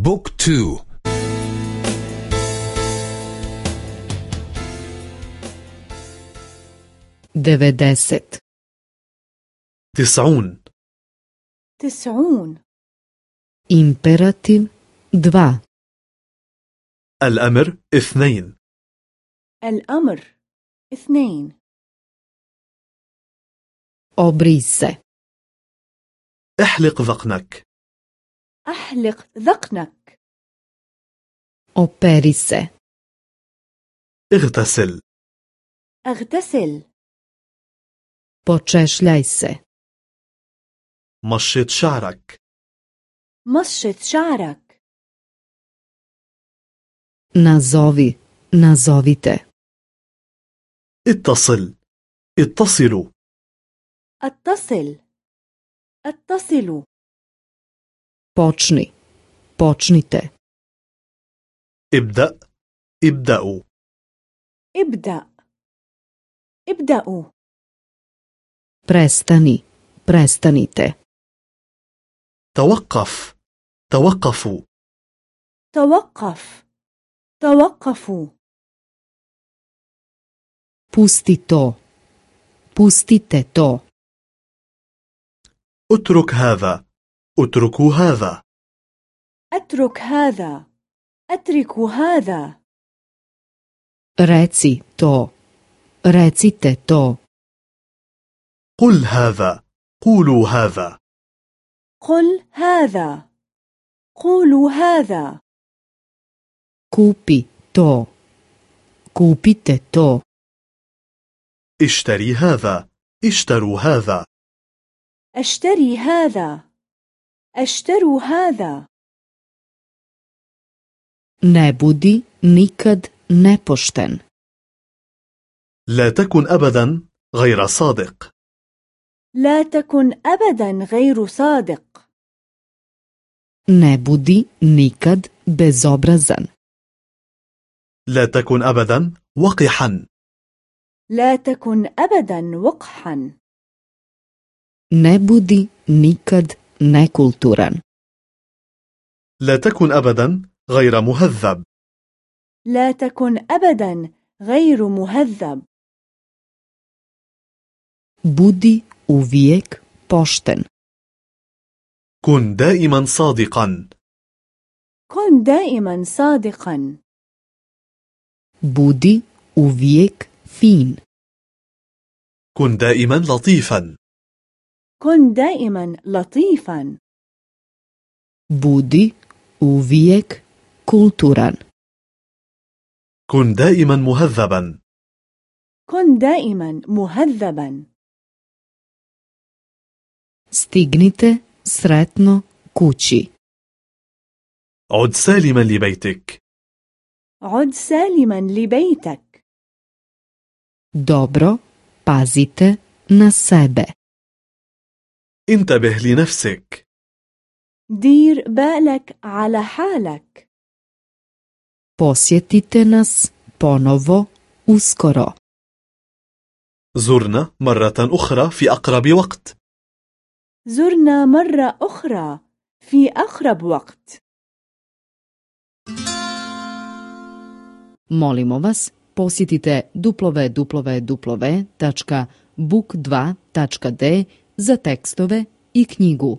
بوك تو. devedeset تسعون. تسعون. imperativ dva الأمر اثنين. الأمر اثنين. se احلق ذقنك أحلق ذقنك. operi se اغتسل. أغتسل. počešljaj se مشط شعرك. مشط شعرك. nazovi nazovite اتصل. اتصلوا. اتصل. اتصلوا. Počni. Počnite. ابدأ ابدأوا ابدأ ابدأوا prestani. Prestanite. توقف توقفوا توقف توقفوا pusti to. Pustite to. اترك هذا اتركوا هذا. أترك هذا. أترك هذا. reci to recite to قل هذا. قولوا هذا. قل هذا. قولوا هذا. kupi to kupite to اشتري هذا. اشتروا هذا. أشتري هذا. أشتروا هذا. Ne budi nikad nepošten. لا تكن أبدا غير صادق. لا تكن أبدا غير صادق. Ne budi nikad bezobrazan. لا تكن أبدا وقحا. لا تكن أبدا وقحا. Ne budi nikad nekulturan. لا تكن أبدا غير مهذب. لا تكن أبدا غير مهذب. Budi uvijek pošten. كن دائما صادقا. كن دائما صادقا. Budi uvijek fin. كن دائما لطيفا. كن دائما لطيفا. Budi uvijek kulturan. كن دائما مهذبا. كن دائما مهذبا. Stignite sretno kući. عد سالما لبيتك. عد سالما لبيتك. Dobro pazite na sebe. انتبه لنفسك. دير بالك على حالك. Posjetite nas ponovo uskoro زرنا مرة أخرى في أقرب وقت. زرنا مرة أخرى في أقرب وقت. Molimo vas, posjetite www.book2.d za tekstove i knjigu.